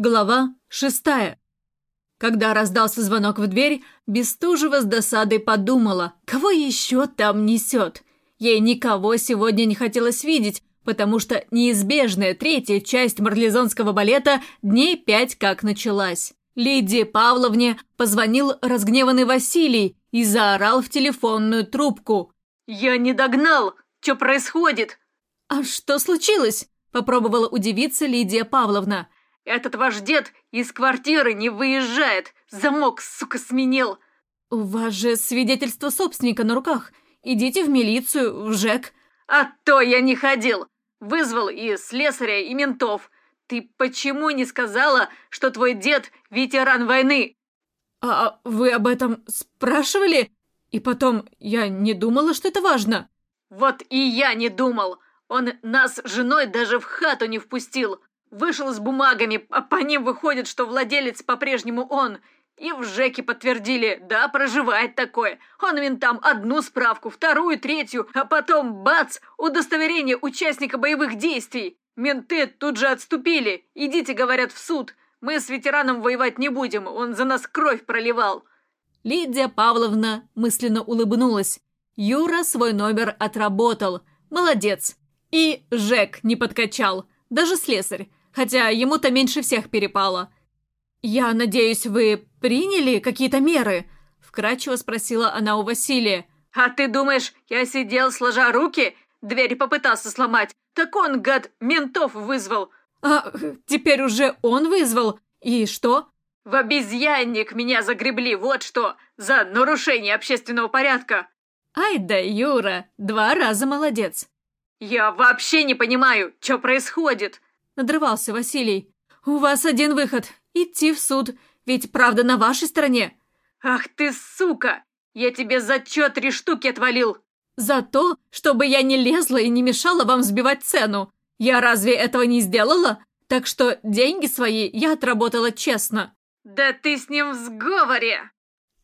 Глава шестая. Когда раздался звонок в дверь, Бестужева с досадой подумала, кого еще там несет. Ей никого сегодня не хотелось видеть, потому что неизбежная третья часть марлезонского балета дней пять как началась. Лидии Павловне позвонил разгневанный Василий и заорал в телефонную трубку. «Я не догнал! Что происходит?» «А что случилось?» – попробовала удивиться Лидия Павловна. Этот ваш дед из квартиры не выезжает. Замок, сука, сменил. У вас же свидетельство собственника на руках. Идите в милицию, в ЖЭК. А то я не ходил. Вызвал и слесаря, и ментов. Ты почему не сказала, что твой дед ветеран войны? А вы об этом спрашивали? И потом, я не думала, что это важно. Вот и я не думал. Он нас с женой даже в хату не впустил. Вышел с бумагами, а по ним выходит, что владелец по-прежнему он. И в ЖЭКе подтвердили, да, проживает такое. Он ментам одну справку, вторую, третью, а потом, бац, удостоверение участника боевых действий. Менты тут же отступили. Идите, говорят, в суд. Мы с ветераном воевать не будем, он за нас кровь проливал. Лидия Павловна мысленно улыбнулась. Юра свой номер отработал. Молодец. И Жек не подкачал. Даже слесарь хотя ему-то меньше всех перепало. «Я надеюсь, вы приняли какие-то меры?» – вкратчиво спросила она у Василия. «А ты думаешь, я сидел сложа руки? Дверь попытался сломать. Так он, гад, ментов вызвал». «А теперь уже он вызвал? И что?» «В обезьянник меня загребли, вот что, за нарушение общественного порядка». «Ай да, Юра, два раза молодец». «Я вообще не понимаю, что происходит», надрывался Василий. «У вас один выход – идти в суд, ведь правда на вашей стороне». «Ах ты сука! Я тебе за чё три штуки отвалил?» «За то, чтобы я не лезла и не мешала вам сбивать цену. Я разве этого не сделала? Так что деньги свои я отработала честно». «Да ты с ним в сговоре!»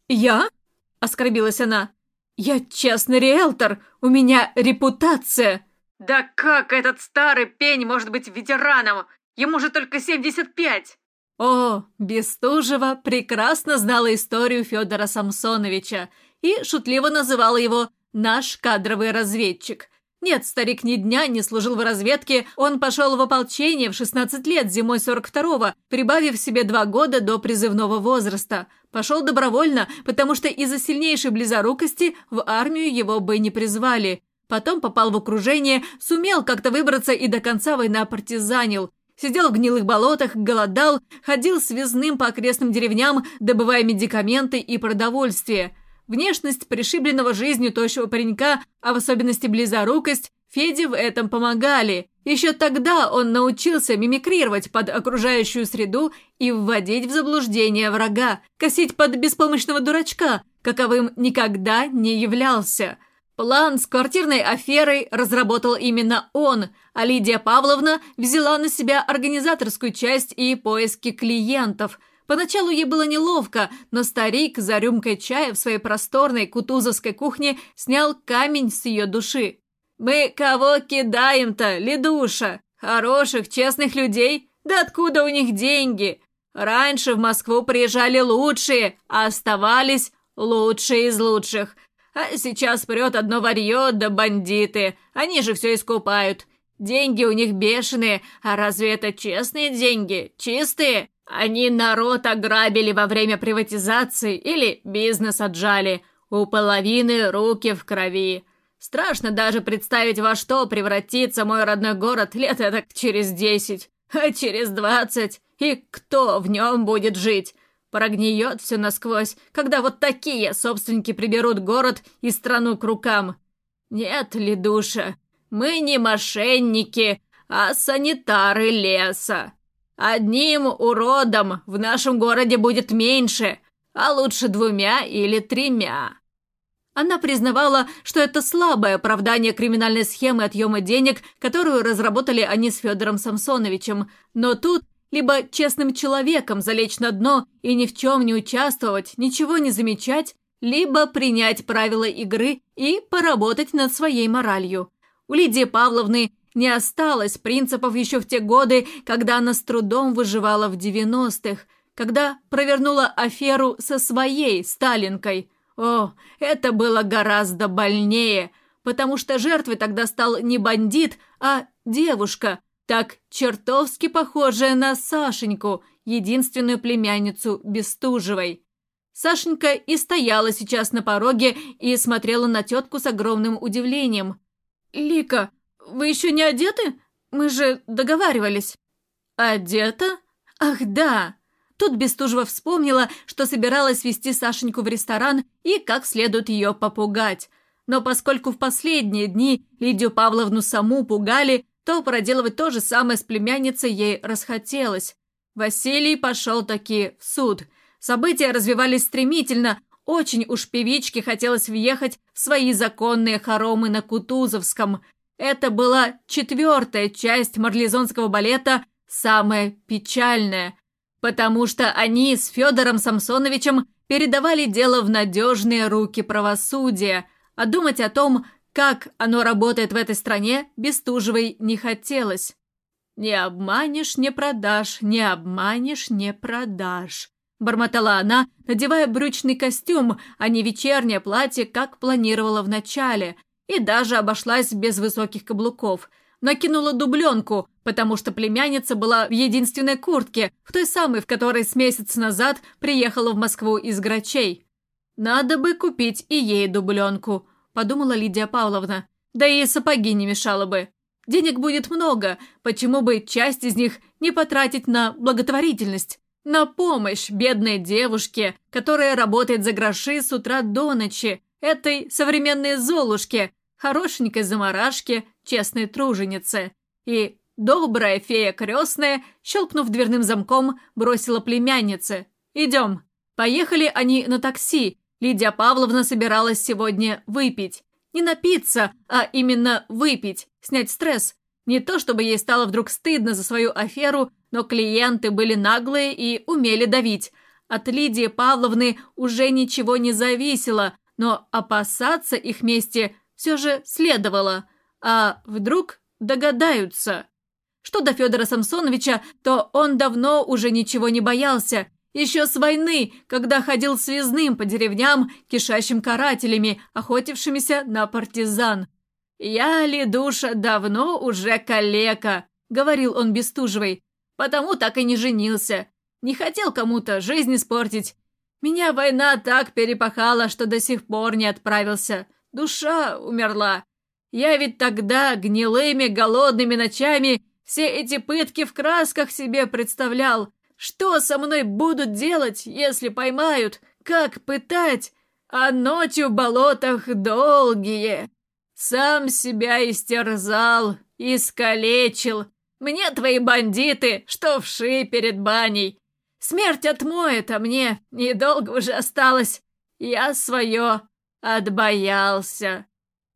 «Я?» – оскорбилась она. «Я честный риэлтор, у меня репутация!» «Да как этот старый пень может быть ветераном? Ему же только 75!» О, Бестужева прекрасно знала историю Федора Самсоновича и шутливо называла его «наш кадровый разведчик». Нет, старик ни дня не служил в разведке, он пошел в ополчение в 16 лет зимой 42-го, прибавив себе два года до призывного возраста. Пошел добровольно, потому что из-за сильнейшей близорукости в армию его бы не призвали. Потом попал в окружение, сумел как-то выбраться и до конца война партизанил. Сидел в гнилых болотах, голодал, ходил связным по окрестным деревням, добывая медикаменты и продовольствие. Внешность пришибленного жизнью тощего паренька, а в особенности близорукость, Феде в этом помогали. Еще тогда он научился мимикрировать под окружающую среду и вводить в заблуждение врага, косить под беспомощного дурачка, каковым никогда не являлся – План с квартирной аферой разработал именно он, а Лидия Павловна взяла на себя организаторскую часть и поиски клиентов. Поначалу ей было неловко, но старик за рюмкой чая в своей просторной кутузовской кухне снял камень с ее души. «Мы кого кидаем-то, Лидуша? Хороших, честных людей? Да откуда у них деньги? Раньше в Москву приезжали лучшие, а оставались лучшие из лучших». А сейчас прет одно варье да бандиты. Они же все искупают. Деньги у них бешеные, а разве это честные деньги? Чистые? Они народ ограбили во время приватизации или бизнес отжали. У половины руки в крови. Страшно даже представить, во что превратится мой родной город лет так через десять, а через двадцать. И кто в нем будет жить? Прогниет все насквозь, когда вот такие собственники приберут город и страну к рукам. Нет ли душа, мы не мошенники, а санитары леса. Одним уродом в нашем городе будет меньше, а лучше двумя или тремя. Она признавала, что это слабое оправдание криминальной схемы отъема денег, которую разработали они с Федором Самсоновичем, но тут либо честным человеком залечь на дно и ни в чем не участвовать, ничего не замечать, либо принять правила игры и поработать над своей моралью. У Лидии Павловны Не осталось принципов еще в те годы, когда она с трудом выживала в девяностых, когда провернула аферу со своей Сталинкой. О, это было гораздо больнее, потому что жертвой тогда стал не бандит, а девушка, так чертовски похожая на Сашеньку, единственную племянницу Бестужевой. Сашенька и стояла сейчас на пороге и смотрела на тетку с огромным удивлением. «Лика, вы еще не одеты? Мы же договаривались». «Одета? Ах, да!» Тут Бестужева вспомнила, что собиралась вести Сашеньку в ресторан и как следует ее попугать. Но поскольку в последние дни Лидию Павловну саму пугали, то проделывать то же самое с племянницей ей расхотелось. Василий пошел таки в суд. События развивались стремительно, очень уж певичке хотелось въехать в свои законные хоромы на Кутузовском. Это была четвертая часть марлезонского балета, самая печальная, потому что они с Федором Самсоновичем передавали дело в надежные руки правосудия, а думать о том, как оно работает в этой стране, Бестужевой не хотелось. «Не обманешь, не продашь, не обманешь, не продашь», бормотала она, надевая брючный костюм, а не вечернее платье, как планировала вначале, и даже обошлась без высоких каблуков. Накинула дубленку, потому что племянница была в единственной куртке, в той самой, в которой с месяц назад приехала в Москву из Грачей. «Надо бы купить и ей дубленку», – подумала Лидия Павловна. «Да и сапоги не мешало бы. Денег будет много, почему бы часть из них не потратить на благотворительность?» На помощь бедной девушке, которая работает за гроши с утра до ночи, этой современной Золушке, хорошенькой заморашке, честной труженице. И добрая фея крестная, щелкнув дверным замком, бросила племяннице. «Идем». Поехали они на такси. Лидия Павловна собиралась сегодня выпить. Не напиться, а именно выпить, снять стресс. Не то чтобы ей стало вдруг стыдно за свою аферу, но клиенты были наглые и умели давить. От Лидии Павловны уже ничего не зависело, но опасаться их мести все же следовало. А вдруг догадаются? Что до Федора Самсоновича, то он давно уже ничего не боялся. Еще с войны, когда ходил связным по деревням, кишащим карателями, охотившимися на партизан. «Я, Ледуша, давно уже калека», — говорил он Бестужевой. Потому так и не женился. Не хотел кому-то жизнь испортить. Меня война так перепахала, что до сих пор не отправился. Душа умерла. Я ведь тогда гнилыми, голодными ночами все эти пытки в красках себе представлял. Что со мной будут делать, если поймают? Как пытать? А ночи в болотах долгие. Сам себя истерзал, искалечил, мне твои бандиты, что вши перед баней. Смерть отмоет, а мне недолго уже осталось. Я свое отбоялся.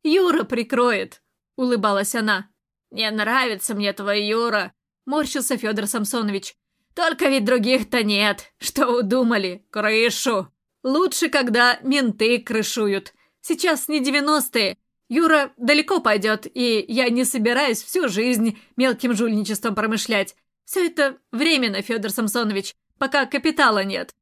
Юра прикроет, улыбалась она. Не нравится мне твой Юра, морщился Федор Самсонович. Только ведь других-то нет. Что удумали? Крышу. Лучше, когда менты крышуют. Сейчас не девяностые, Юра далеко пойдет, и я не собираюсь всю жизнь мелким жульничеством промышлять. Все это временно, Федор Самсонович, пока капитала нет».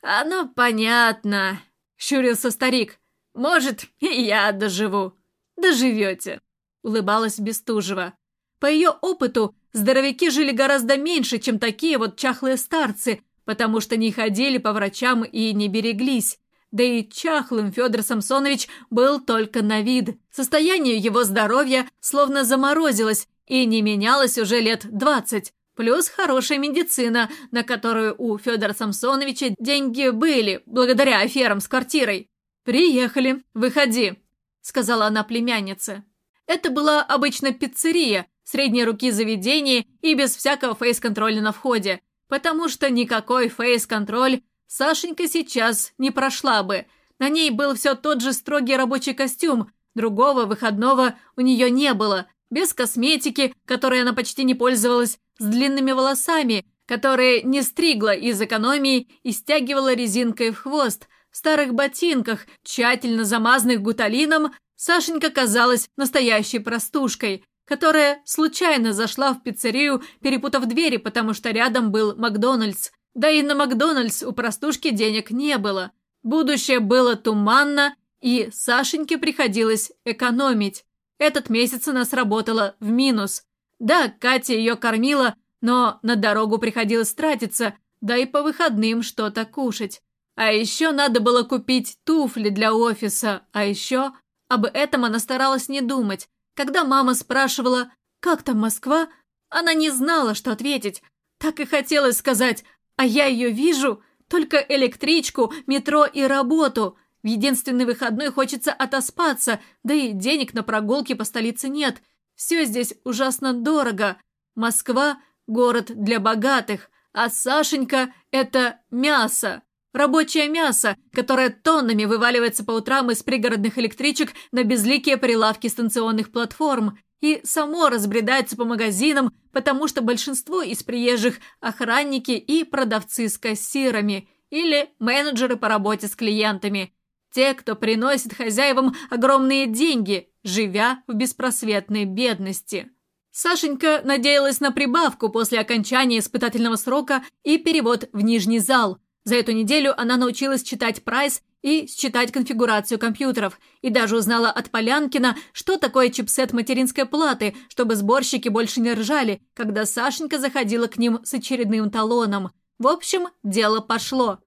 «Оно понятно», — щурился старик. «Может, и я доживу». «Доживете», — улыбалась Бестужева. По ее опыту, здоровяки жили гораздо меньше, чем такие вот чахлые старцы, потому что не ходили по врачам и не береглись. Да и чахлым Федор Самсонович был только на вид. Состояние его здоровья словно заморозилось и не менялось уже лет двадцать. Плюс хорошая медицина, на которую у Федора Самсоновича деньги были, благодаря аферам с квартирой. «Приехали, выходи», — сказала она племяннице. Это была обычно пиццерия, средней руки заведение и без всякого фейс-контроля на входе, потому что никакой фейс-контроль Сашенька сейчас не прошла бы. На ней был все тот же строгий рабочий костюм, другого выходного у нее не было, без косметики, которой она почти не пользовалась, с длинными волосами, которые не стригла из экономии и стягивала резинкой в хвост. В старых ботинках, тщательно замазанных гуталином, Сашенька казалась настоящей простушкой. Которая случайно зашла в пиццерию, перепутав двери, потому что рядом был Макдональдс. Да и на Макдональдс у простушки денег не было. Будущее было туманно, и Сашеньке приходилось экономить. Этот месяц она сработала в минус. Да, Катя ее кормила, но на дорогу приходилось тратиться, да и по выходным что-то кушать. А еще надо было купить туфли для офиса, а еще об этом она старалась не думать. Когда мама спрашивала «Как там Москва?», она не знала, что ответить. Так и хотелось сказать «А я ее вижу, только электричку, метро и работу». В единственный выходной хочется отоспаться, да и денег на прогулки по столице нет. Все здесь ужасно дорого. Москва – город для богатых, а Сашенька – это мясо. Рабочее мясо, которое тоннами вываливается по утрам из пригородных электричек на безликие прилавки станционных платформ и само разбредается по магазинам, потому что большинство из приезжих – охранники и продавцы с кассирами или менеджеры по работе с клиентами. Те, кто приносит хозяевам огромные деньги, живя в беспросветной бедности. Сашенька надеялась на прибавку после окончания испытательного срока и перевод в нижний зал. За эту неделю она научилась читать прайс и считать конфигурацию компьютеров, и даже узнала от Полянкина, что такое чипсет материнской платы, чтобы сборщики больше не ржали, когда Сашенька заходила к ним с очередным талоном. В общем, дело пошло.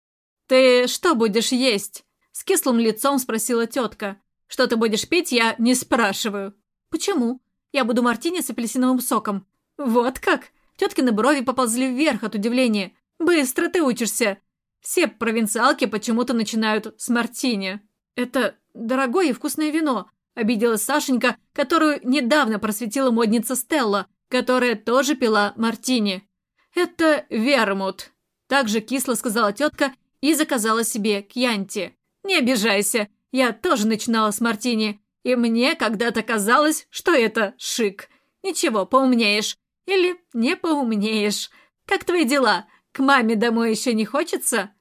«Ты что будешь есть?» С кислым лицом спросила тетка. «Что ты будешь пить, я не спрашиваю». «Почему?» Я буду мартини с апельсиновым соком». «Вот как?» Теткины брови поползли вверх от удивления. «Быстро ты учишься!» Все провинциалки почему-то начинают с мартини. «Это дорогое и вкусное вино», – обиделась Сашенька, которую недавно просветила модница Стелла, которая тоже пила мартини. «Это вермут», – также кисло сказала тетка и заказала себе кьянти. «Не обижайся, я тоже начинала с мартини. И мне когда-то казалось, что это шик. Ничего, поумнеешь. Или не поумнеешь. Как твои дела? К маме домой еще не хочется?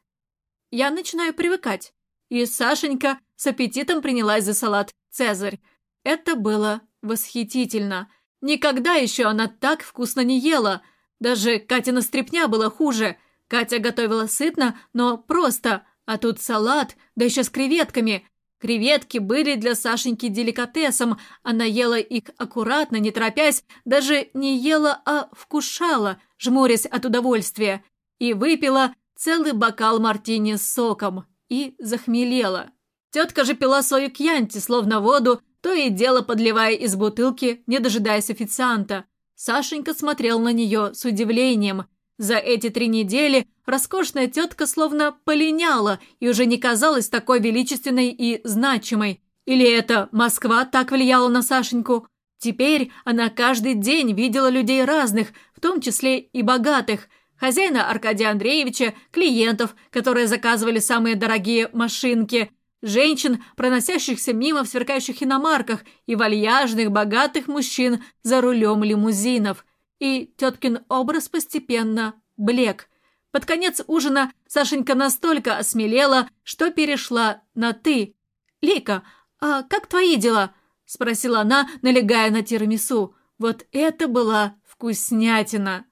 Я начинаю привыкать. И Сашенька с аппетитом принялась за салат «Цезарь». Это было восхитительно. Никогда еще она так вкусно не ела. Даже Катина стряпня была хуже. Катя готовила сытно, но просто. А тут салат, да еще с креветками. Креветки были для Сашеньки деликатесом, она ела их аккуратно, не торопясь, даже не ела, а вкушала, жмурясь от удовольствия, и выпила целый бокал мартини с соком, и захмелела. Тетка же пила свою кьянти, словно воду, то и дело подливая из бутылки, не дожидаясь официанта. Сашенька смотрел на нее с удивлением – за эти три недели роскошная тетка словно полиняла и уже не казалась такой величественной и значимой. Или это Москва так влияла на Сашеньку? Теперь она каждый день видела людей разных, в том числе и богатых. Хозяина Аркадия Андреевича, клиентов, которые заказывали самые дорогие машинки, женщин, проносящихся мимо в сверкающих иномарках и вальяжных, богатых мужчин за рулем лимузинов – и теткин образ постепенно блек. Под конец ужина Сашенька настолько осмелела, что перешла на «ты». «Лика, а как твои дела?» – спросила она, налегая на тирамису. Вот это была вкуснятина.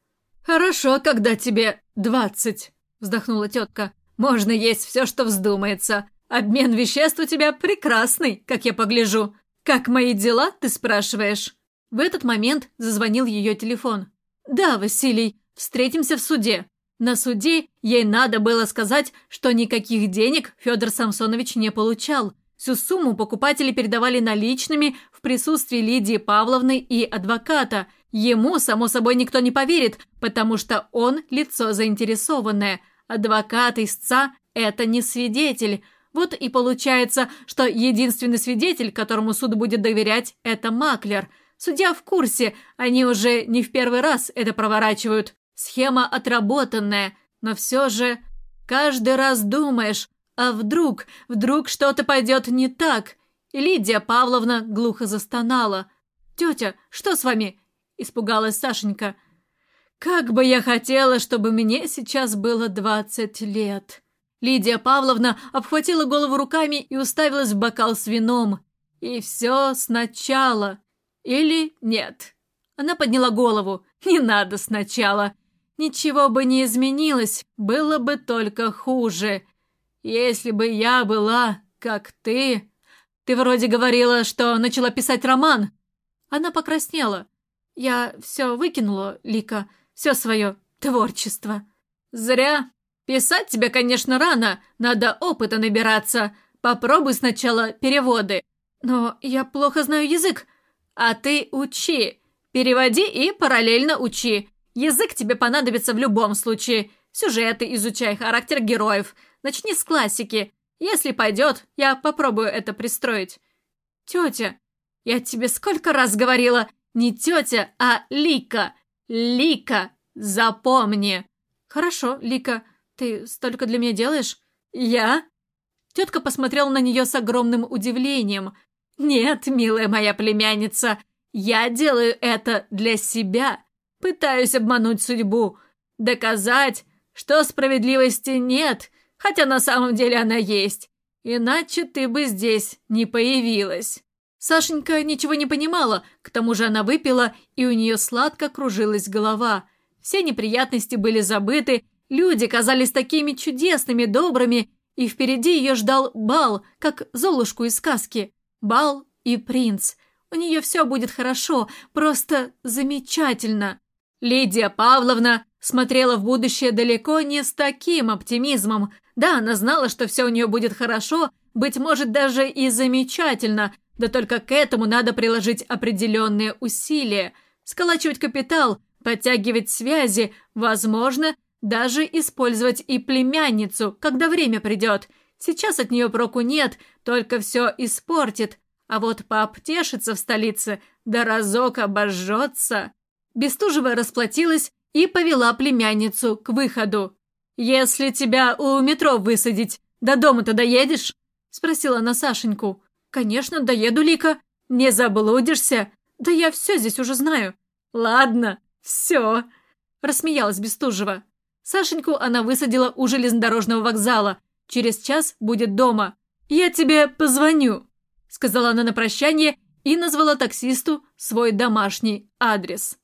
«Хорошо, когда тебе двадцать», – вздохнула тетка. «Можно есть все, что вздумается. Обмен веществ у тебя прекрасный, как я погляжу. Как мои дела, ты спрашиваешь?» В этот момент зазвонил ее телефон. «Да, Василий, встретимся в суде». На суде ей надо было сказать, что никаких денег Федор Самсонович не получал. Всю сумму покупатели передавали наличными в присутствии Лидии Павловны и адвоката. Ему, само собой, никто не поверит, потому что он лицо заинтересованное. Адвокат истца – это не свидетель. Вот и получается, что единственный свидетель, которому суд будет доверять – это маклер – Судья в курсе, они уже не в первый раз это проворачивают. Схема отработанная, но все же каждый раз думаешь, а вдруг, вдруг что-то пойдет не так? И Лидия Павловна глухо застонала. «Тетя, что с вами?» – испугалась Сашенька. «Как бы я хотела, чтобы мне сейчас было двадцать лет!» Лидия Павловна обхватила голову руками и уставилась в бокал с вином. «И все сначала!» Или нет? Она подняла голову. «Не надо сначала. Ничего бы не изменилось, было бы только хуже. Если бы я была, как ты... Ты вроде говорила, что начала писать роман». Она покраснела. «Я все выкинула, Лика, все свое творчество». «Зря. Писать тебе, конечно, рано, надо опыта набираться. Попробуй сначала переводы». «Но я плохо знаю язык». «А ты учи. Переводи и параллельно учи. Язык тебе понадобится в любом случае. Сюжеты изучай, характер героев. Начни с классики. Если пойдет, я попробую это пристроить». «Тетя, я тебе сколько раз говорила, не тетя, а Лика. Лика, запомни». «Хорошо, Лика, ты столько для меня делаешь?» «Я?» Тетка посмотрела на нее с огромным удивлением. «Нет, милая моя племянница, я делаю это для себя. Пытаюсь обмануть судьбу, доказать, что справедливости нет, хотя на самом деле она есть. Иначе ты бы здесь не появилась». Сашенька ничего не понимала, к тому же она выпила, и у нее сладко кружилась голова. Все неприятности были забыты, люди казались такими чудесными, добрыми, и впереди ее ждал бал, как Золушку из сказки. Бал и принц. У нее все будет хорошо, просто замечательно. Лидия Павловна смотрела в будущее далеко не с таким оптимизмом. Да, она знала, что все у нее будет хорошо, быть может, даже и замечательно, да только к этому надо приложить определенные усилия, сколачивать капитал, подтягивать связи, возможно, даже использовать и племянницу, когда время придет. Сейчас от нее проку нет, только все испортит. А вот пообтешится в столице, да разок обожжется. Бестужева расплатилась и повела племянницу к выходу. «Если тебя у метро высадить, до дома-то доедешь?» – спросила она Сашеньку. «Конечно, доеду, Лика. Не заблудишься. Да я все здесь уже знаю». «Ладно, все», – рассмеялась Бестужева. Сашеньку она высадила у железнодорожного вокзала. Через час будет дома. «Я тебе позвоню», – сказала она на прощание и назвала таксисту свой домашний адрес.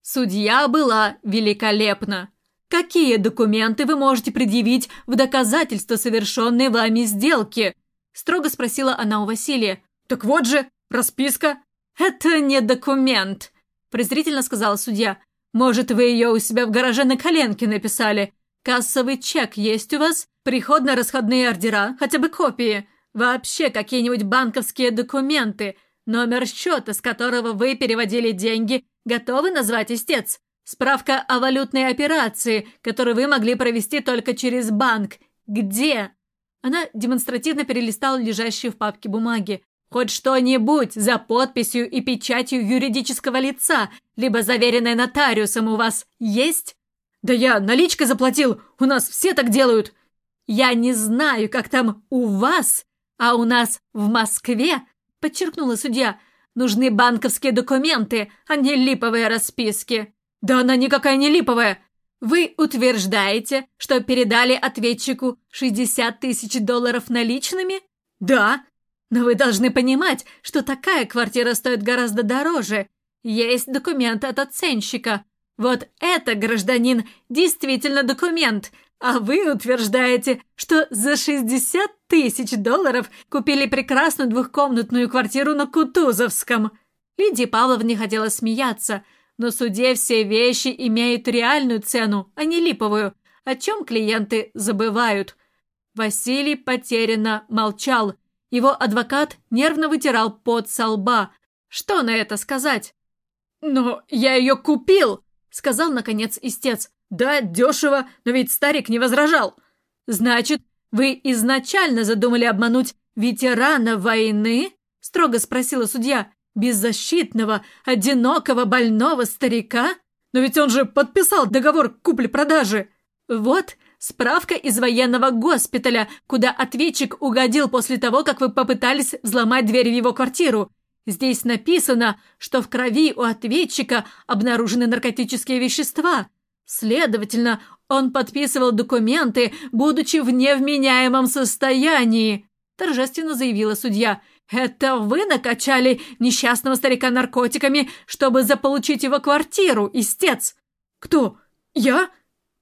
Судья была великолепна. «Какие документы вы можете предъявить в доказательство совершенной вами сделки?» – строго спросила она у Василия. «Так вот же, расписка». «Это не документ», – презрительно сказала судья. «Может, вы ее у себя в гараже на коленке написали? Кассовый чек есть у вас? Приходно-расходные ордера, хотя бы копии? Вообще какие-нибудь банковские документы? Номер счета, с которого вы переводили деньги, готовы назвать истец? Справка о валютной операции, которую вы могли провести только через банк. Где?» Она демонстративно перелистала лежащие в папке бумаги. Хоть что-нибудь за подписью и печатью юридического лица, либо заверенное нотариусом у вас есть? Да я наличкой заплатил, у нас все так делают. Я не знаю, как там у вас, а у нас в Москве, подчеркнула судья, нужны банковские документы, а не липовые расписки. Да она никакая не липовая, вы утверждаете, что передали ответчику 60 тысяч долларов наличными? Да. Но вы должны понимать, что такая квартира стоит гораздо дороже. Есть документ от оценщика. Вот это, гражданин, действительно документ. А вы утверждаете, что за 60 тысяч долларов купили прекрасную двухкомнатную квартиру на Кутузовском. Лидия Павловна хотела смеяться – но суде все вещи имеют реальную цену, а не липовую, о чем клиенты забывают. Василий потерянно молчал. Его адвокат нервно вытирал пот со лба. Что на это сказать? «Но я ее купил!» — сказал, наконец, истец. «Да, дешево, но ведь старик не возражал». «Значит, вы изначально задумали обмануть ветерана войны?» — строго спросила судья. Беззащитного, одинокого, больного старика? Но ведь он же подписал договор купли-продажи. Вот справка из военного госпиталя, куда ответчик угодил после того, как вы попытались взломать дверь в его квартиру. Здесь написано, что в крови у ответчика обнаружены наркотические вещества. Следовательно, он подписывал документы, будучи в невменяемом состоянии, торжественно заявила судья. Это вы накачали несчастного старика наркотиками, чтобы заполучить его квартиру, истец? Кто? Я?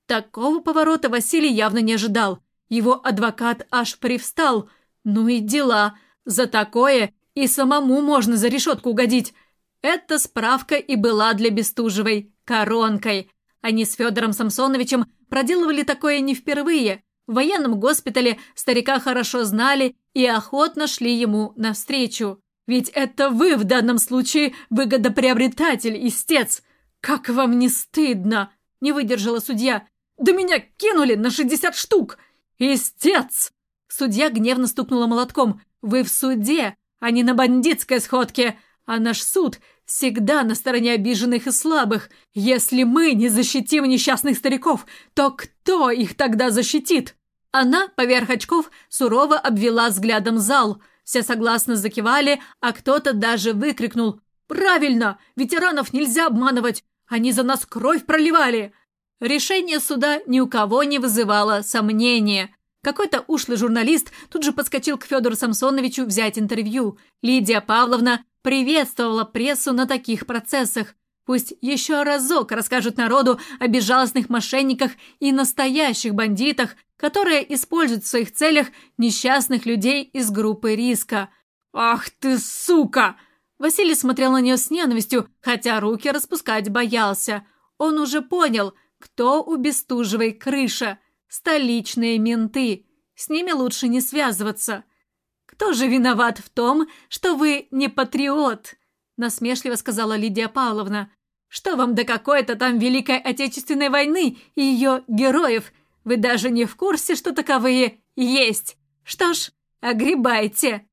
Такого поворота Василий явно не ожидал. Его адвокат аж привстал. Ну и дела. За такое и самому можно за решетку угодить. Эта справка и была для Бестужевой коронкой. Они с Федором Самсоновичем проделывали такое не впервые. В военном госпитале старика хорошо знали и охотно шли ему навстречу. Ведь это вы в данном случае выгодоприобретатель, истец. Как вам не стыдно? Не выдержала судья. Да меня кинули на шестьдесят штук. Истец! Судья гневно стукнула молотком. Вы в суде, а не на бандитской сходке. А наш суд всегда на стороне обиженных и слабых. Если мы не защитим несчастных стариков, то кто их тогда защитит? Она, поверх очков, сурово обвела взглядом зал. Все согласно закивали, а кто-то даже выкрикнул «Правильно! Ветеранов нельзя обманывать! Они за нас кровь проливали!» Решение суда ни у кого не вызывало сомнения. Какой-то ушлый журналист тут же подскочил к Федору Самсоновичу взять интервью. Лидия Павловна приветствовала прессу на таких процессах. Пусть еще разок расскажут народу о безжалостных мошенниках и настоящих бандитах, которые используют в своих целях несчастных людей из группы риска. «Ах ты, сука!» Василий смотрел на нее с ненавистью, хотя руки распускать боялся. Он уже понял, кто у Бестужевой крыша – Столичные менты. С ними лучше не связываться. Кто же виноват в том, что вы не патриот? Насмешливо сказала Лидия Павловна. Что вам до какой-то там Великой Отечественной войны и ее героев? Вы даже не в курсе, что таковые есть. Что ж, огребайте.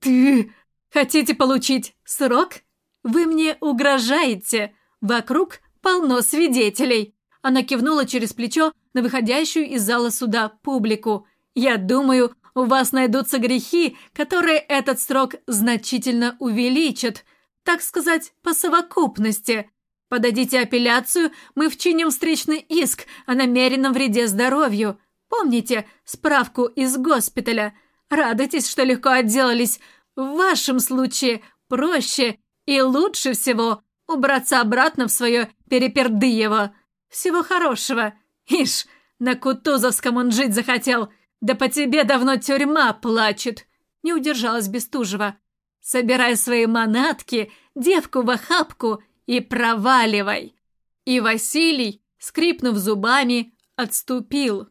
Ты хотите получить срок? Вы мне угрожаете. Вокруг полно свидетелей. Она кивнула через плечо на выходящую из зала суда публику. «Я думаю, у вас найдутся грехи, которые этот срок значительно увеличат, так сказать, по совокупности. Подадите апелляцию, мы вчиним встречный иск о намеренном вреде здоровью. Помните справку из госпиталя? Радуйтесь, что легко отделались. В вашем случае проще и лучше всего убраться обратно в свое перепердыево. Всего хорошего. Ишь, на Кутузовском он жить захотел. Да по тебе давно тюрьма плачет. Не удержалась Бестужева. Собирай свои манатки, девку в охапку и проваливай. И Василий, скрипнув зубами, отступил.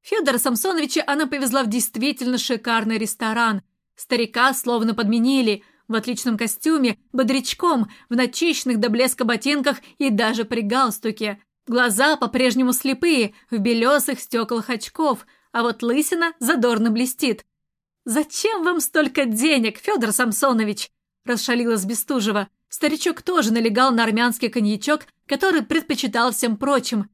Федора Самсоновича она повезла в действительно шикарный ресторан. Старика словно подменили, в отличном костюме, бодрячком, в начищенных до блеска ботинках и даже при галстуке. Глаза по-прежнему слепые, в белесых стеклах очков, а вот лысина задорно блестит. «Зачем вам столько денег, Федор Самсонович?» – расшалилась Бестужева. Старичок тоже налегал на армянский коньячок, который предпочитал всем прочим.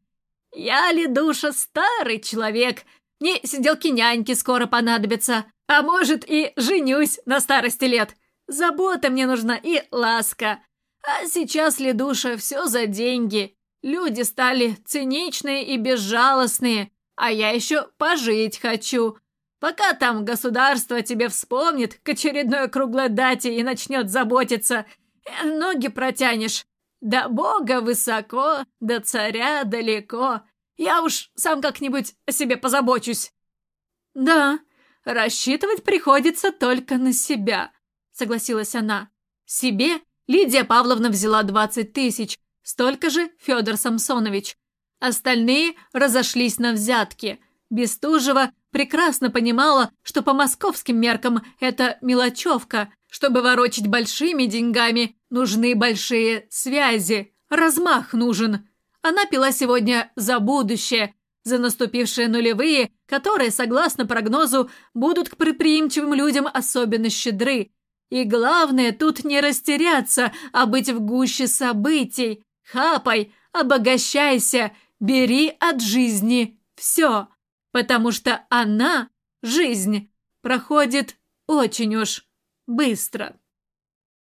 «Я ли душа старый человек? Мне сиделки няньки скоро понадобятся, а может и женюсь на старости лет. Забота мне нужна и ласка. А сейчас ли душа все за деньги. Люди стали циничные и безжалостные, а я еще пожить хочу. Пока там государство тебе вспомнит к очередной круглой дате и начнет заботиться, э, ноги протянешь. До Бога высоко, до царя далеко. Я уж сам как-нибудь о себе позабочусь. Да, рассчитывать приходится только на себя, согласилась она. Себе Лидия Павловна взяла двадцать тысяч, Столько же Федор Самсонович. Остальные разошлись на взятки. Бестужева прекрасно понимала, что по московским меркам это мелочевка. Чтобы ворочить большими деньгами, нужны большие связи. Размах нужен. Она пила сегодня за будущее, за наступившие нулевые, которые, согласно прогнозу, будут к предприимчивым людям особенно щедры. И главное тут не растеряться, а быть в гуще событий. Хапай, обогащайся, бери от жизни все, потому что она, жизнь, проходит очень уж быстро.